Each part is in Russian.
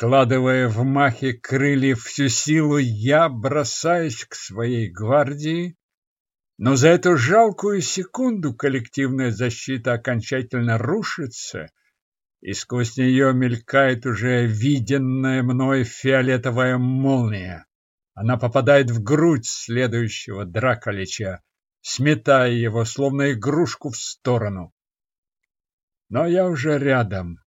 Вкладывая в махи крыльев всю силу, я бросаюсь к своей гвардии, но за эту жалкую секунду коллективная защита окончательно рушится, и сквозь нее мелькает уже виденная мной фиолетовая молния. Она попадает в грудь следующего Драколича, сметая его, словно игрушку, в сторону. Но я уже рядом,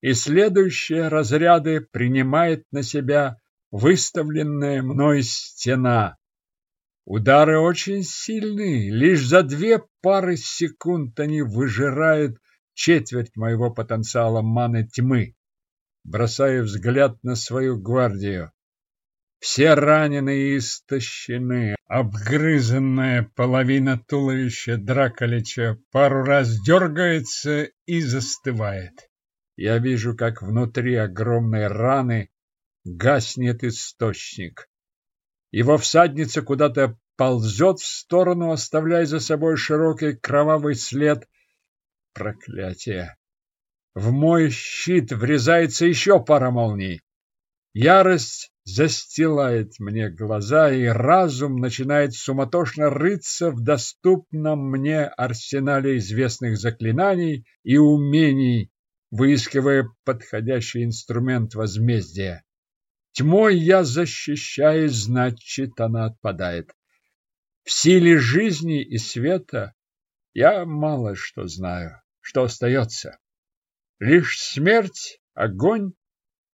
и следующие разряды принимает на себя выставленная мной стена. Удары очень сильны, лишь за две пары секунд они выжирают четверть моего потенциала маны тьмы. Бросаю взгляд на свою гвардию. Все ранены и истощены. Обгрызанная половина туловища Драколича пару раз дергается и застывает. Я вижу, как внутри огромной раны гаснет источник. Его всадница куда-то ползет в сторону, оставляя за собой широкий кровавый след. Проклятие! В мой щит врезается еще пара молний. Ярость застилает мне глаза, и разум начинает суматошно рыться в доступном мне арсенале известных заклинаний и умений, выискивая подходящий инструмент возмездия. Тьмой я защищаюсь, значит, она отпадает. В силе жизни и света я мало что знаю, что остается. Лишь смерть, огонь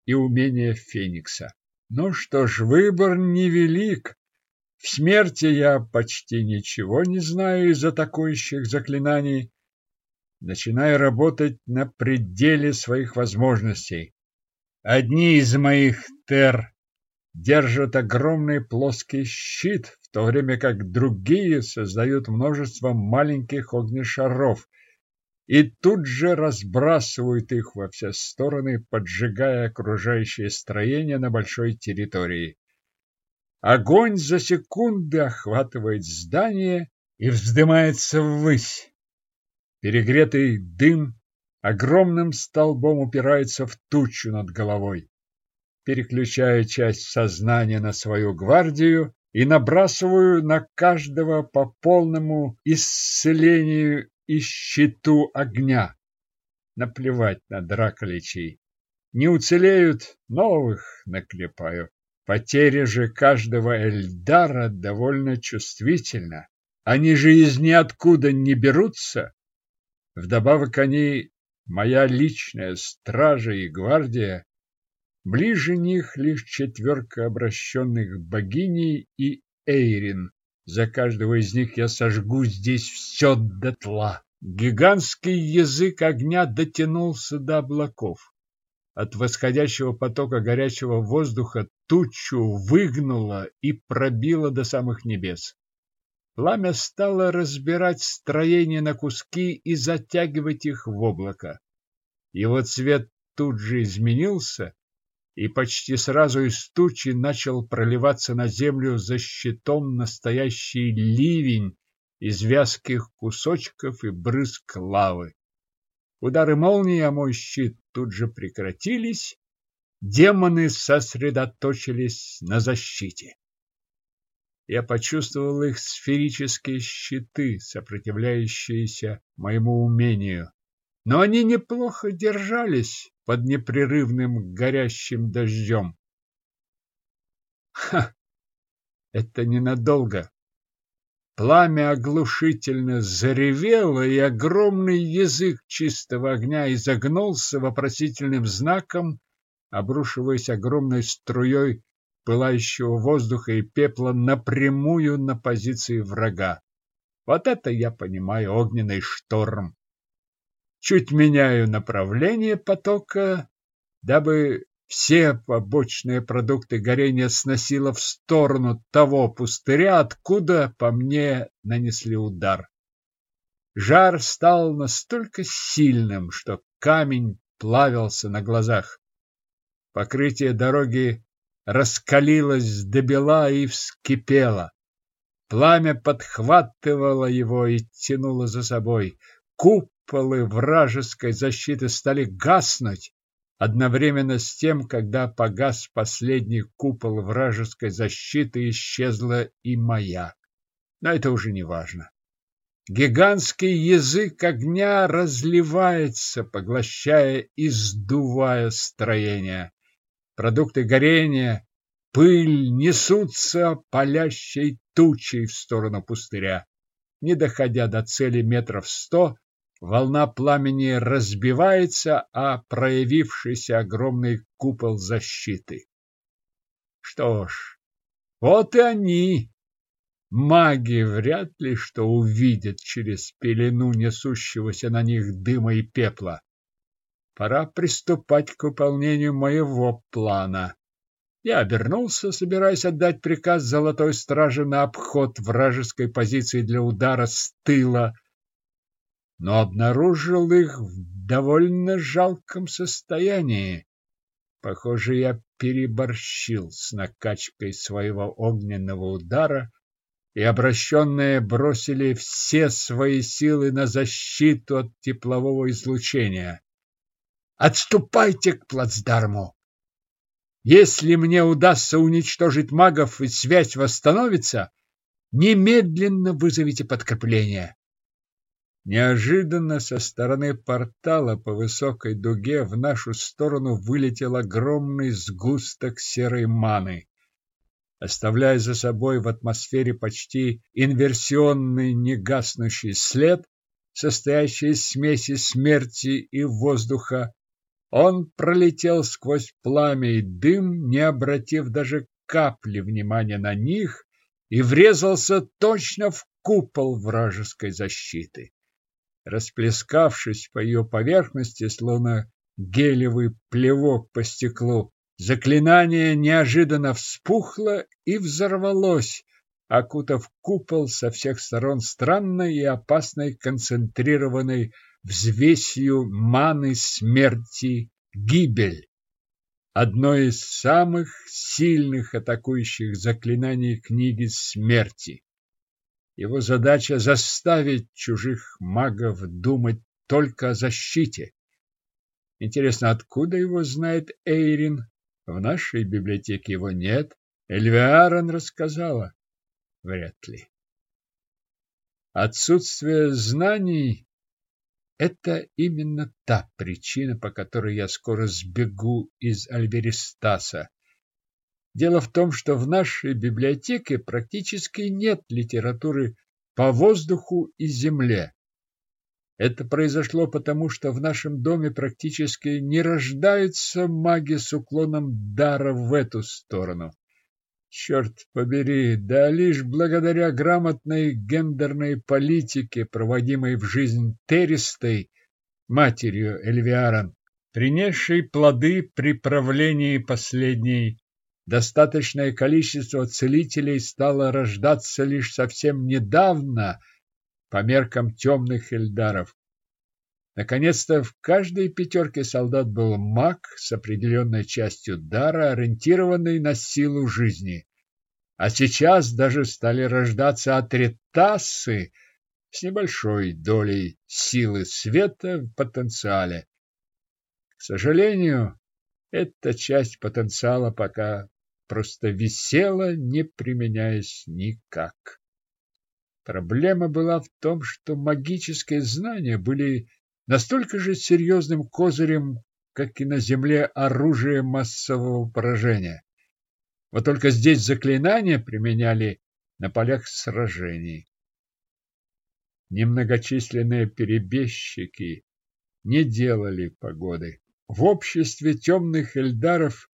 и умение Феникса. Ну что ж, выбор невелик. В смерти я почти ничего не знаю из атакующих заклинаний. Начинаю работать на пределе своих возможностей. Одни из моих тер держат огромный плоский щит, в то время как другие создают множество маленьких огнешаров – и тут же разбрасывают их во все стороны, поджигая окружающее строение на большой территории. Огонь за секунды охватывает здание и вздымается ввысь. Перегретый дым огромным столбом упирается в тучу над головой. Переключая часть сознания на свою гвардию и набрасываю на каждого по полному исцелению и щиту огня. Наплевать на драколичей. Не уцелеют, новых наклепаю. Потеря же каждого Эльдара довольно чувствительна. Они же из ниоткуда не берутся. Вдобавок они моя личная стража и гвардия. Ближе них лишь четверка обращенных богиней и Эйрин, за каждого из них я сожгу здесь все дотла. Гигантский язык огня дотянулся до облаков. От восходящего потока горячего воздуха тучу выгнуло и пробило до самых небес. Пламя стало разбирать строение на куски и затягивать их в облако. Его цвет тут же изменился, и почти сразу из тучи начал проливаться на землю за щитом настоящий ливень из вязких кусочков и брызг лавы. Удары молнии о мой щит тут же прекратились, демоны сосредоточились на защите. Я почувствовал их сферические щиты, сопротивляющиеся моему умению. Но они неплохо держались, под непрерывным горящим дождем. Ха! Это ненадолго. Пламя оглушительно заревело, и огромный язык чистого огня изогнулся вопросительным знаком, обрушиваясь огромной струей пылающего воздуха и пепла напрямую на позиции врага. Вот это я понимаю огненный шторм. Чуть меняю направление потока, дабы все побочные продукты горения сносило в сторону того пустыря, откуда по мне нанесли удар. Жар стал настолько сильным, что камень плавился на глазах. Покрытие дороги раскалилось до бела и вскипело. Пламя подхватывало его и тянуло за собой. Куполы вражеской защиты стали гаснуть, Одновременно с тем, когда погас последний купол вражеской защиты, исчезла и моя. Но это уже не важно. Гигантский язык огня разливается, поглощая и сдувая строение. Продукты горения, пыль несутся палящей тучей в сторону пустыря. Не доходя до цели метров сто, волна пламени разбивается, а проявившийся огромный купол защиты. Что ж, вот и они. Маги вряд ли что увидят через пелену несущегося на них дыма и пепла. Пора приступать к выполнению моего плана. Я обернулся, собираясь отдать приказ Золотой Страже на обход вражеской позиции для удара с тыла, но обнаружил их в довольно жалком состоянии. Похоже, я переборщил с накачкой своего огненного удара, и обращенные бросили все свои силы на защиту от теплового излучения. «Отступайте к плацдарму!» Если мне удастся уничтожить магов и связь восстановится, немедленно вызовите подкрепление. Неожиданно со стороны портала по высокой дуге в нашу сторону вылетел огромный сгусток серой маны, оставляя за собой в атмосфере почти инверсионный негаснущий след, состоящий из смеси смерти и воздуха, он пролетел сквозь пламя и дым, не обратив даже капли внимания на них, и врезался точно в купол вражеской защиты. Расплескавшись по ее поверхности, словно гелевый плевок по стеклу, заклинание неожиданно вспухло и взорвалось, окутав купол со всех сторон странной и опасной концентрированной взвесью маны смерти гибель. Одно из самых сильных атакующих заклинаний книги смерти. Его задача заставить чужих магов думать только о защите. Интересно, откуда его знает Эйрин? В нашей библиотеке его нет. Эльвиарон рассказала. Вряд ли. Отсутствие знаний это именно та причина, по которой я скоро сбегу из Альберистаса. Дело в том, что в нашей библиотеке практически нет литературы по воздуху и земле. Это произошло потому, что в нашем доме практически не рождаются маги с уклоном дара в эту сторону. Черт побери, да лишь благодаря грамотной гендерной политике, проводимой в жизнь Теристой, матерью Эльвиаран, принесшей плоды при правлении последней, достаточное количество целителей стало рождаться лишь совсем недавно по меркам темных эльдаров. Наконец-то в каждой пятерке солдат был маг с определенной частью дара, ориентированный на силу жизни. А сейчас даже стали рождаться атритасы с небольшой долей силы света в потенциале. К сожалению, эта часть потенциала пока просто висела, не применяясь никак. Проблема была в том, что магические знания были настолько же серьезным козырем, как и на Земле оружие массового поражения. Вот только здесь заклинания применяли на полях сражений. Немногочисленные перебежчики не делали погоды. В обществе темных эльдаров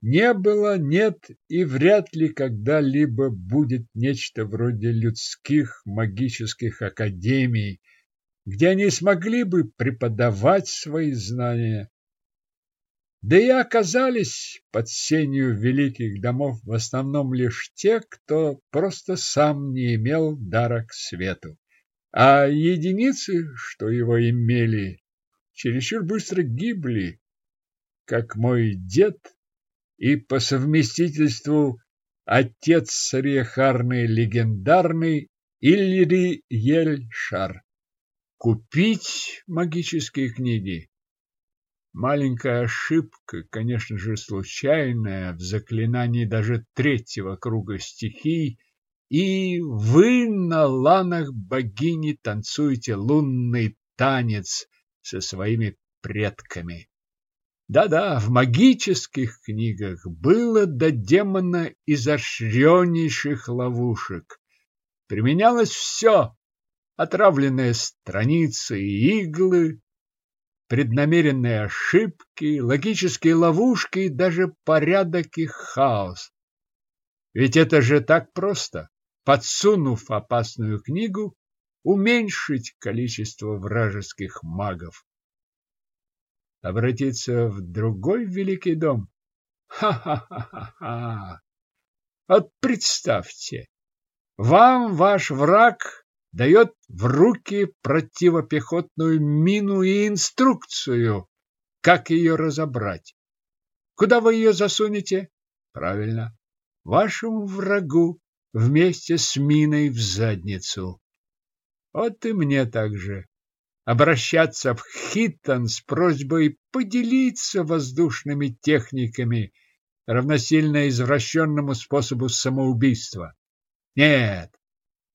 не было, нет и вряд ли когда-либо будет нечто вроде людских магических академий, где они смогли бы преподавать свои знания. Да и оказались под сенью великих домов в основном лишь те, кто просто сам не имел дара к свету. А единицы, что его имели, чересчур быстро гибли, как мой дед и по совместительству отец Сариахарный легендарный Ильри Ельшар. Купить магические книги Маленькая ошибка, конечно же, случайная, в заклинании даже третьего круга стихий, и вы на ланах богини танцуете лунный танец со своими предками. Да-да, в магических книгах было до демона изощреннейших ловушек. Применялось все — отравленные страницы и иглы, преднамеренные ошибки, логические ловушки и даже порядок и хаос. Ведь это же так просто. Подсунув опасную книгу, уменьшить количество вражеских магов обратиться в другой великий дом? Ха-ха-ха-ха! Вот представьте, вам ваш враг дает в руки противопехотную мину и инструкцию, как ее разобрать. Куда вы ее засунете? Правильно, вашему врагу вместе с миной в задницу. Вот и мне также обращаться в Хиттон с просьбой поделиться воздушными техниками, равносильно извращенному способу самоубийства. Нет,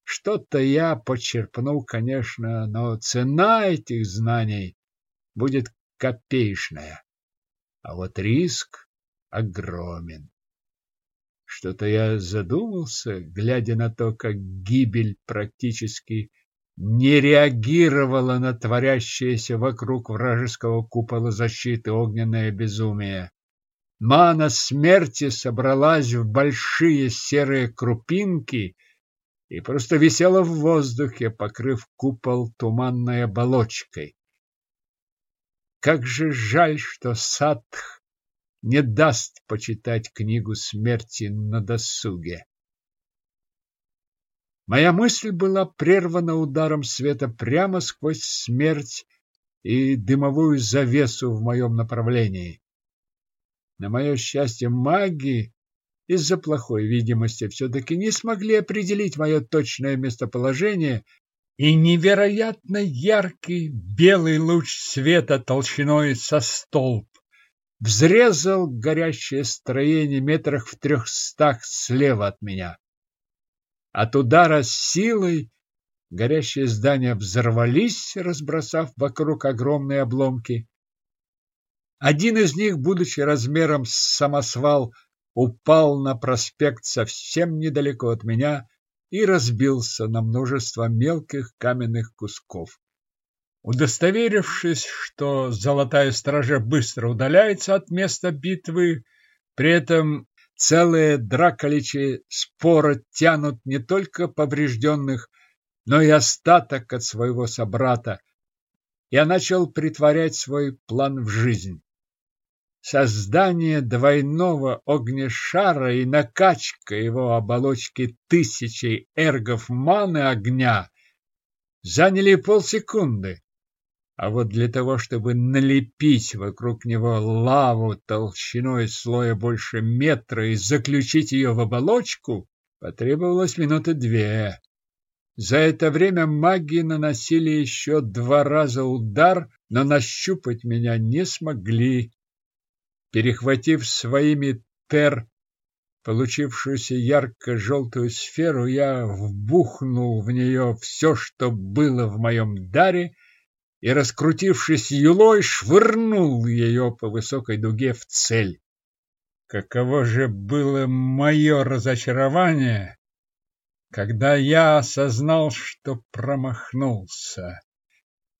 что-то я почерпнул, конечно, но цена этих знаний будет копеечная. А вот риск огромен. Что-то я задумался, глядя на то, как гибель практически не реагировала на творящееся вокруг вражеского купола защиты огненное безумие. Мана смерти собралась в большие серые крупинки и просто висела в воздухе, покрыв купол туманной оболочкой. Как же жаль, что Садх не даст почитать книгу смерти на досуге. Моя мысль была прервана ударом света прямо сквозь смерть и дымовую завесу в моем направлении. На мое счастье, маги из-за плохой видимости все-таки не смогли определить мое точное местоположение, и невероятно яркий белый луч света толщиной со столб взрезал горящее строение метрах в трехстах слева от меня. От удара силой горящие здания взорвались, разбросав вокруг огромные обломки. Один из них, будучи размером с самосвал, упал на проспект совсем недалеко от меня и разбился на множество мелких каменных кусков. Удостоверившись, что золотая стража быстро удаляется от места битвы, при этом Целые драколичи спора тянут не только поврежденных, но и остаток от своего собрата. Я начал притворять свой план в жизнь. Создание двойного огнешара и накачка его оболочки тысячей эргов маны огня заняли полсекунды. А вот для того, чтобы налепить вокруг него лаву толщиной слоя больше метра и заключить ее в оболочку, потребовалось минуты две. За это время маги наносили еще два раза удар, но нащупать меня не смогли. Перехватив своими тер получившуюся ярко-желтую сферу, я вбухнул в нее все, что было в моем даре, и, раскрутившись юлой, швырнул ее по высокой дуге в цель. Каково же было мое разочарование, когда я осознал, что промахнулся.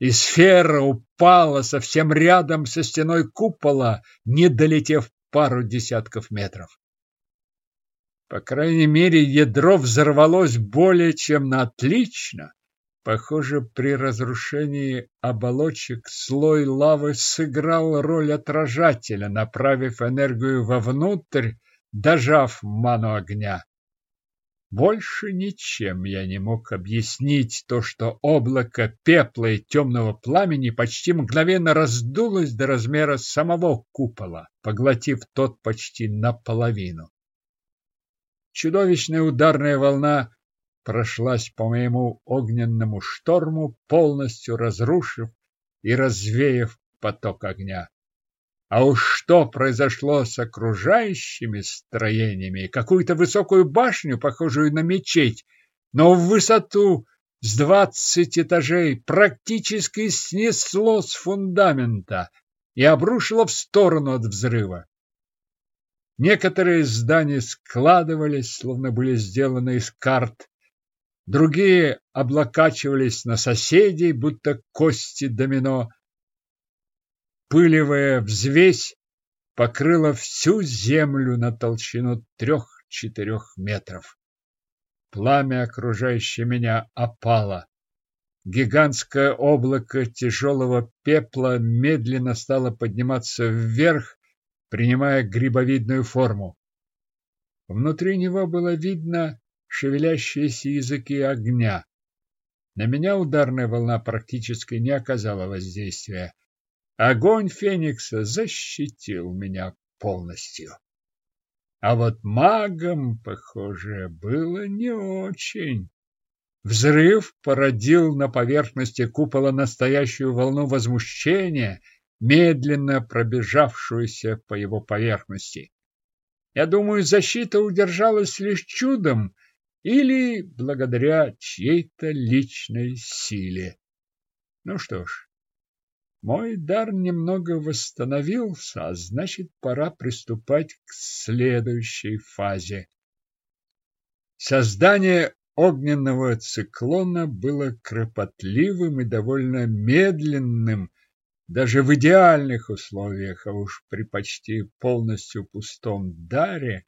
И сфера упала совсем рядом со стеной купола, не долетев пару десятков метров. По крайней мере, ядро взорвалось более чем на отлично. Похоже, при разрушении оболочек слой лавы сыграл роль отражателя, направив энергию вовнутрь, дожав ману огня. Больше ничем я не мог объяснить то, что облако пепла и темного пламени почти мгновенно раздулось до размера самого купола, поглотив тот почти наполовину. Чудовищная ударная волна прошлась по моему огненному шторму, полностью разрушив и развеяв поток огня. А уж что произошло с окружающими строениями? Какую-то высокую башню, похожую на мечеть, но в высоту с двадцать этажей практически снесло с фундамента и обрушило в сторону от взрыва. Некоторые здания складывались, словно были сделаны из карт, другие облокачивались на соседей, будто кости домино. Пылевая взвесь покрыла всю землю на толщину трех-четырех метров. Пламя, окружающее меня, опало. Гигантское облако тяжелого пепла медленно стало подниматься вверх, принимая грибовидную форму. Внутри него было видно шевелящиеся языки огня. На меня ударная волна практически не оказала воздействия. Огонь Феникса защитил меня полностью. А вот магом, похоже, было не очень. Взрыв породил на поверхности купола настоящую волну возмущения, медленно пробежавшуюся по его поверхности. Я думаю, защита удержалась лишь чудом, или благодаря чьей-то личной силе. Ну что ж, мой дар немного восстановился, а значит, пора приступать к следующей фазе. Создание огненного циклона было кропотливым и довольно медленным, даже в идеальных условиях, а уж при почти полностью пустом даре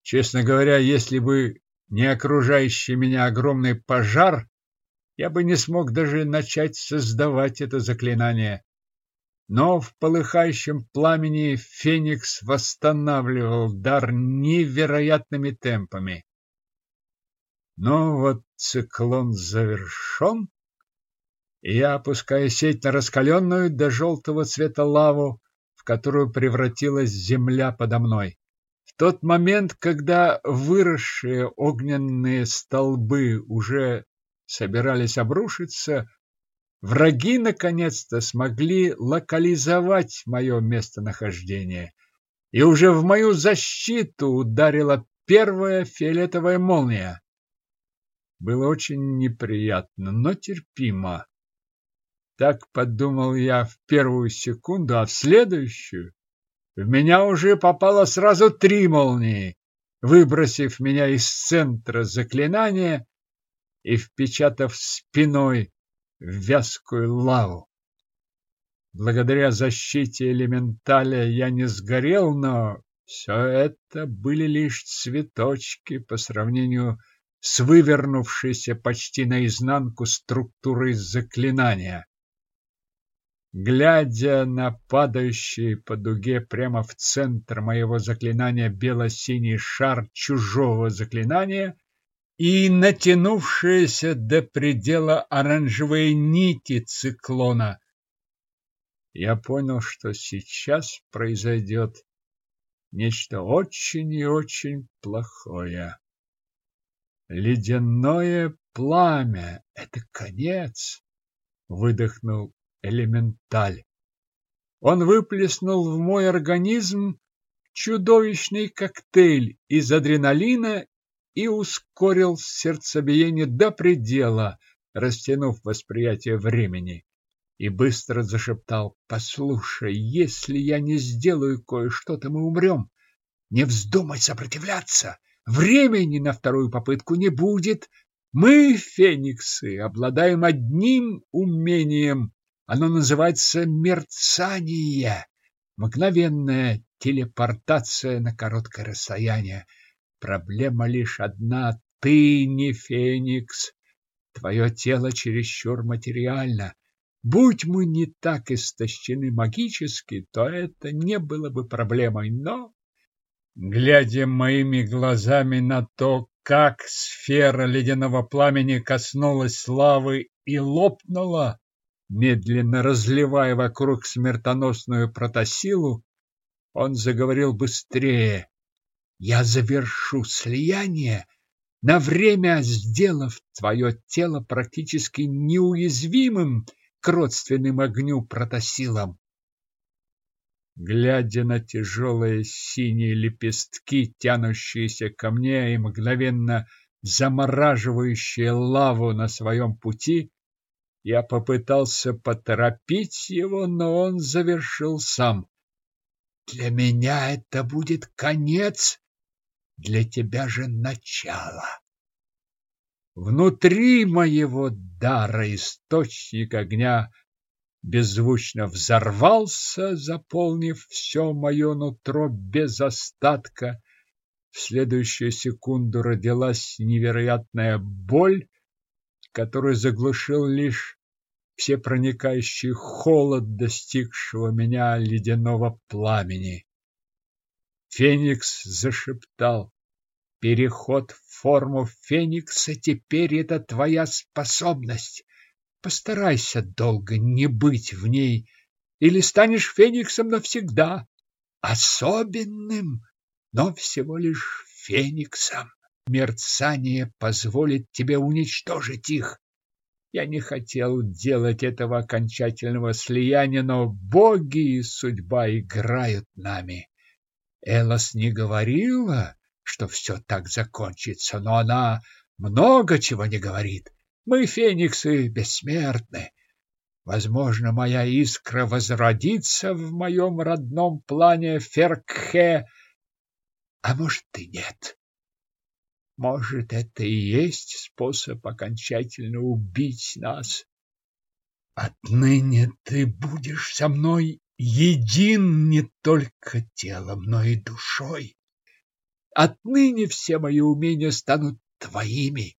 Честно говоря, если бы не окружающий меня огромный пожар, я бы не смог даже начать создавать это заклинание. Но в полыхающем пламени Феникс восстанавливал дар невероятными темпами. Но вот циклон завершен, и я опускаю сеть на раскаленную до желтого цвета лаву, в которую превратилась земля подо мной тот момент, когда выросшие огненные столбы уже собирались обрушиться, враги наконец-то смогли локализовать мое местонахождение, и уже в мою защиту ударила первая фиолетовая молния. Было очень неприятно, но терпимо. Так подумал я в первую секунду, а в следующую в меня уже попало сразу три молнии, выбросив меня из центра заклинания и впечатав спиной в вязкую лаву. Благодаря защите элементаля я не сгорел, но все это были лишь цветочки по сравнению с вывернувшейся почти наизнанку структурой заклинания. Глядя на падающий по дуге прямо в центр моего заклинания бело-синий шар чужого заклинания и натянувшиеся до предела оранжевые нити циклона, я понял, что сейчас произойдет нечто очень и очень плохое. Ледяное пламя — это конец, выдохнул элементаль. Он выплеснул в мой организм чудовищный коктейль из адреналина и ускорил сердцебиение до предела, растянув восприятие времени. И быстро зашептал, «Послушай, если я не сделаю кое-что, то мы умрем. Не вздумай сопротивляться. Времени на вторую попытку не будет. Мы, фениксы, обладаем одним умением оно называется мерцание, мгновенная телепортация на короткое расстояние. Проблема лишь одна — ты не феникс. Твое тело чересчур материально. Будь мы не так истощены магически, то это не было бы проблемой, но... Глядя моими глазами на то, как сфера ледяного пламени коснулась лавы и лопнула, медленно разливая вокруг смертоносную протосилу, он заговорил быстрее. «Я завершу слияние, на время сделав твое тело практически неуязвимым к родственным огню протосилам. глядя на тяжелые синие лепестки, тянущиеся ко мне и мгновенно замораживающие лаву на своем пути, я попытался поторопить его, но он завершил сам. Для меня это будет конец, для тебя же начало. Внутри моего дара источник огня беззвучно взорвался, заполнив все мое нутро без остатка. В следующую секунду родилась невероятная боль, которую заглушил лишь всепроникающий холод достигшего меня ледяного пламени. Феникс зашептал. Переход в форму феникса теперь это твоя способность. Постарайся долго не быть в ней, или станешь фениксом навсегда, особенным, но всего лишь фениксом. Мерцание позволит тебе уничтожить их. Я не хотел делать этого окончательного слияния, но боги и судьба играют нами. Элос не говорила, что все так закончится, но она много чего не говорит. Мы, фениксы, бессмертны. Возможно, моя искра возродится в моем родном плане Феркхе, а может и нет. Может, это и есть способ окончательно убить нас. Отныне ты будешь со мной един не только телом, но и душой. Отныне все мои умения станут твоими.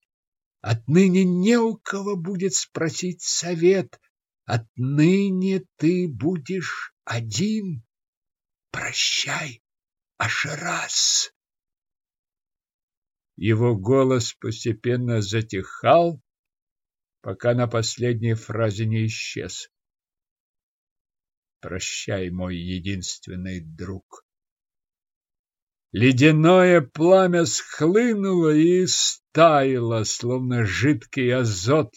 Отныне не у кого будет спросить совет. Отныне ты будешь один. Прощай, Ашерас. Его голос постепенно затихал, пока на последней фразе не исчез. Прощай, мой единственный друг. Ледяное пламя схлынуло и стаяло, словно жидкий азот,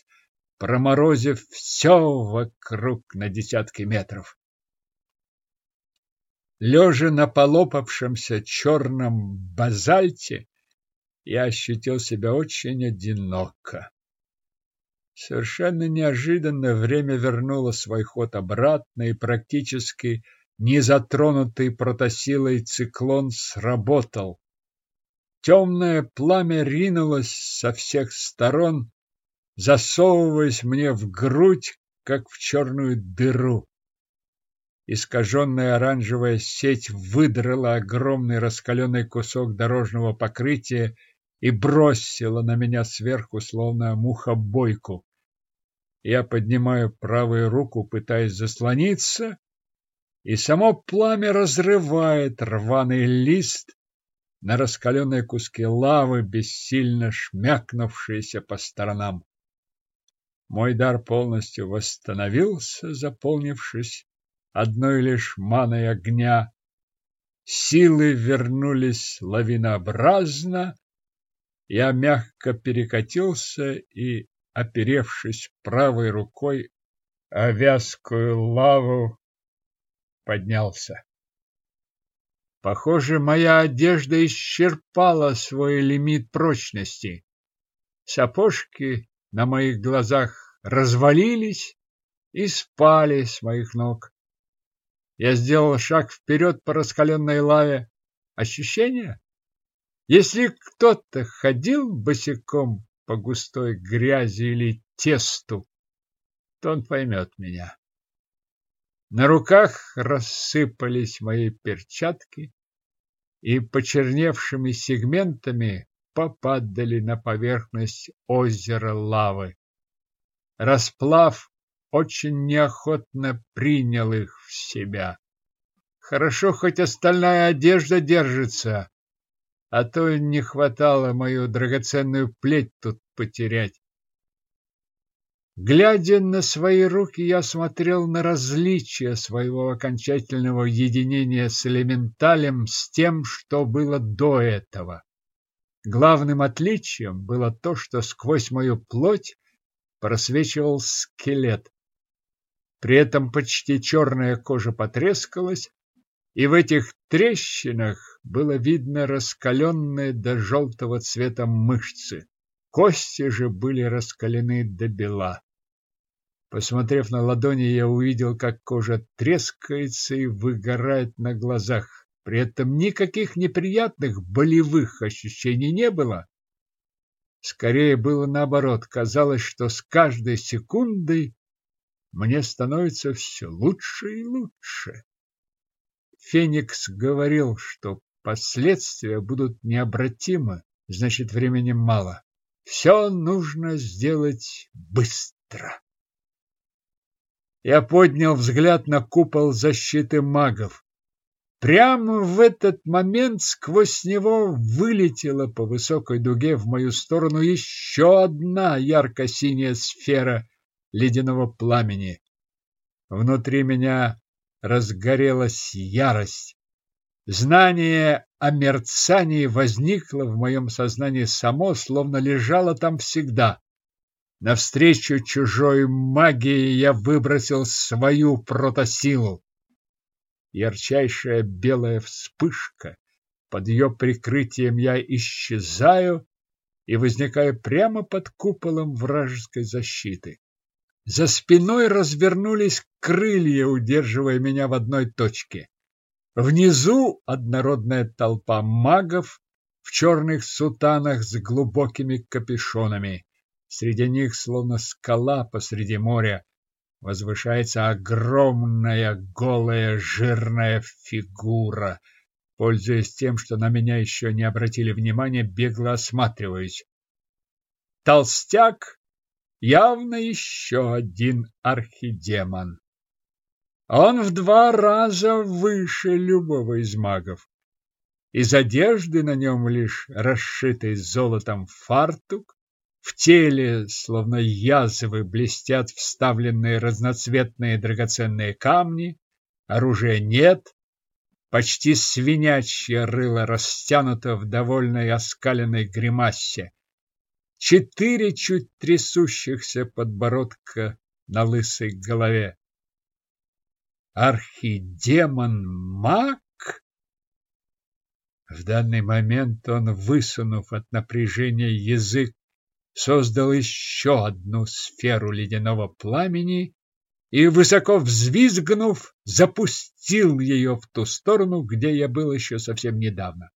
проморозив все вокруг на десятки метров. Лежа на полопавшемся черном базальте, я ощутил себя очень одиноко. Совершенно неожиданно время вернуло свой ход обратно и практически незатронутый протосилой циклон сработал. Темное пламя ринулось со всех сторон, засовываясь мне в грудь, как в черную дыру. Искаженная оранжевая сеть выдрала огромный раскаленный кусок дорожного покрытия и бросила на меня сверху, словно мухобойку. Я поднимаю правую руку, пытаясь заслониться, и само пламя разрывает рваный лист на раскаленные куски лавы, бессильно шмякнувшиеся по сторонам. Мой дар полностью восстановился, заполнившись одной лишь маной огня. Силы вернулись лавинообразно. Я мягко перекатился и, оперевшись правой рукой о вязкую лаву, поднялся. Похоже, моя одежда исчерпала свой лимит прочности. Сапожки на моих глазах развалились и спали с моих ног. Я сделал шаг вперед по раскаленной лаве. Ощущение? Если кто-то ходил босиком по густой грязи или тесту, то он поймет меня. На руках рассыпались мои перчатки и почерневшими сегментами попадали на поверхность озера лавы. Расплав очень неохотно принял их в себя. Хорошо, хоть остальная одежда держится, а то не хватало мою драгоценную плеть тут потерять. Глядя на свои руки, я смотрел на различия своего окончательного единения с элементалем с тем, что было до этого. Главным отличием было то, что сквозь мою плоть просвечивал скелет. При этом почти черная кожа потрескалась, и в этих трещинах было видно раскаленные до желтого цвета мышцы. Кости же были раскалены до бела. Посмотрев на ладони, я увидел, как кожа трескается и выгорает на глазах. При этом никаких неприятных болевых ощущений не было. Скорее было наоборот. Казалось, что с каждой секундой мне становится все лучше и лучше. Феникс говорил, что последствия будут необратимы, значит, времени мало. Все нужно сделать быстро. Я поднял взгляд на купол защиты магов. Прямо в этот момент сквозь него вылетела по высокой дуге в мою сторону еще одна ярко-синяя сфера ледяного пламени. Внутри меня разгорелась ярость. Знание о мерцании возникло в моем сознании само, словно лежало там всегда. Навстречу чужой магии я выбросил свою протосилу. Ярчайшая белая вспышка. Под ее прикрытием я исчезаю и возникаю прямо под куполом вражеской защиты. За спиной развернулись крылья, удерживая меня в одной точке. Внизу однородная толпа магов в черных сутанах с глубокими капюшонами. Среди них, словно скала посреди моря, возвышается огромная голая жирная фигура. Пользуясь тем, что на меня еще не обратили внимания, бегло осматриваюсь. Толстяк явно еще один архидемон. Он в два раза выше любого из магов. Из одежды на нем лишь расшитый золотом фартук, в теле, словно язвы, блестят вставленные разноцветные драгоценные камни, оружия нет, почти свинячье рыло растянуто в довольной оскаленной гримасе четыре чуть трясущихся подбородка на лысой голове. Архидемон-маг? В данный момент он, высунув от напряжения язык, создал еще одну сферу ледяного пламени и, высоко взвизгнув, запустил ее в ту сторону, где я был еще совсем недавно.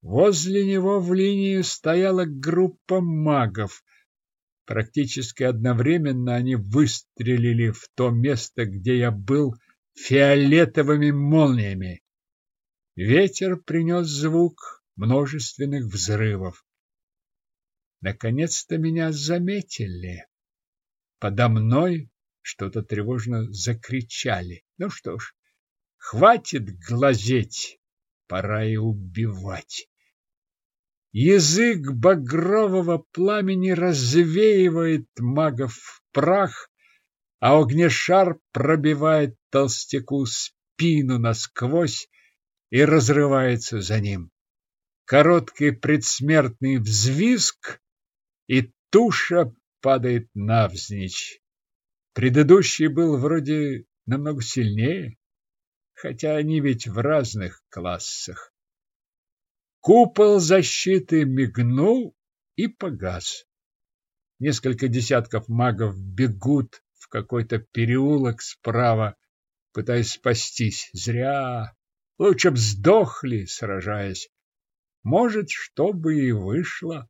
Возле него в линии стояла группа магов. Практически одновременно они выстрелили в то место, где я был, фиолетовыми молниями. Ветер принес звук множественных взрывов. Наконец-то меня заметили. Подо мной что-то тревожно закричали. Ну что ж, хватит глазеть, пора и убивать. Язык багрового пламени развеивает магов в прах, а огнешар пробивает толстяку спину насквозь и разрывается за ним. Короткий предсмертный взвизг, и туша падает навзничь. Предыдущий был вроде намного сильнее, хотя они ведь в разных классах. Купол защиты мигнул и погас. Несколько десятков магов бегут в какой-то переулок справа, пытаясь спастись. Зря. Лучше б сдохли, сражаясь. Может, что бы и вышло.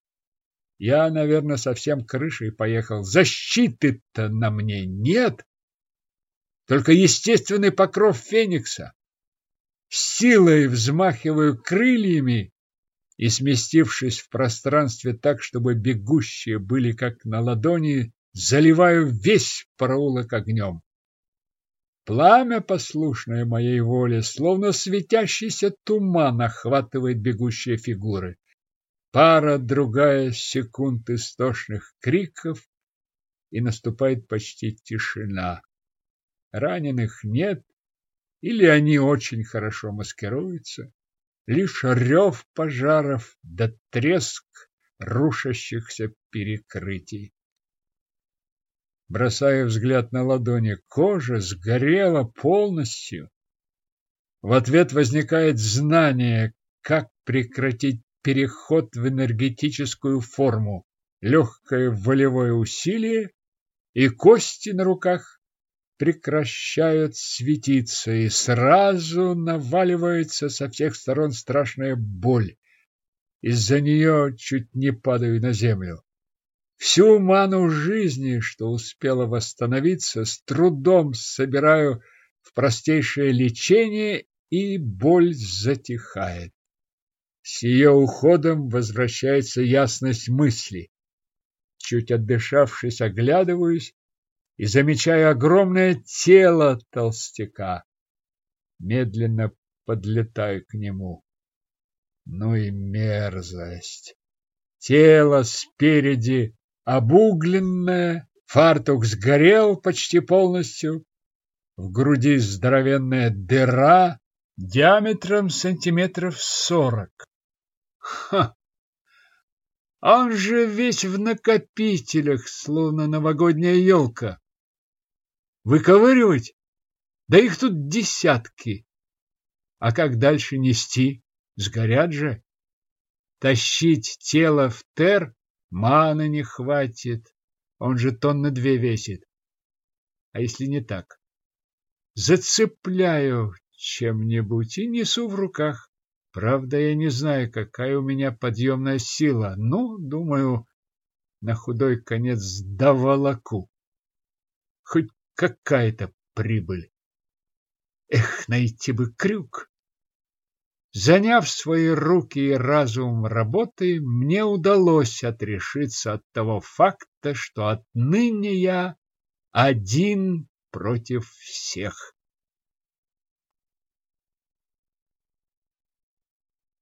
Я, наверное, совсем крышей поехал. Защиты-то на мне нет. Только естественный покров феникса. Силой взмахиваю крыльями и, сместившись в пространстве так, чтобы бегущие были как на ладони, заливаю весь проулок огнем. Пламя, послушное моей воле, словно светящийся туман охватывает бегущие фигуры. Пара, другая секунд истошных криков, и наступает почти тишина. Раненых нет, или они очень хорошо маскируются лишь рев пожаров да треск рушащихся перекрытий. Бросая взгляд на ладони, кожа сгорела полностью. В ответ возникает знание, как прекратить переход в энергетическую форму, легкое волевое усилие, и кости на руках прекращают светиться, и сразу наваливается со всех сторон страшная боль. Из-за нее чуть не падаю на землю. Всю ману жизни, что успела восстановиться, с трудом собираю в простейшее лечение, и боль затихает. С ее уходом возвращается ясность мысли. Чуть отдышавшись, оглядываюсь и замечаю огромное тело толстяка. Медленно подлетаю к нему. Ну и мерзость! Тело спереди обугленное, фартук сгорел почти полностью, в груди здоровенная дыра диаметром сантиметров сорок. Ха! Он же весь в накопителях, словно новогодняя елка. Выковыривать? Да их тут десятки. А как дальше нести? Сгорят же. Тащить тело в тер маны не хватит. Он же тонны две весит. А если не так? Зацепляю чем-нибудь и несу в руках. Правда, я не знаю, какая у меня подъемная сила. Ну, думаю, на худой конец доволоку. Хоть какая-то прибыль. Эх, найти бы крюк. Заняв свои руки и разум работой, мне удалось отрешиться от того факта, что отныне я один против всех.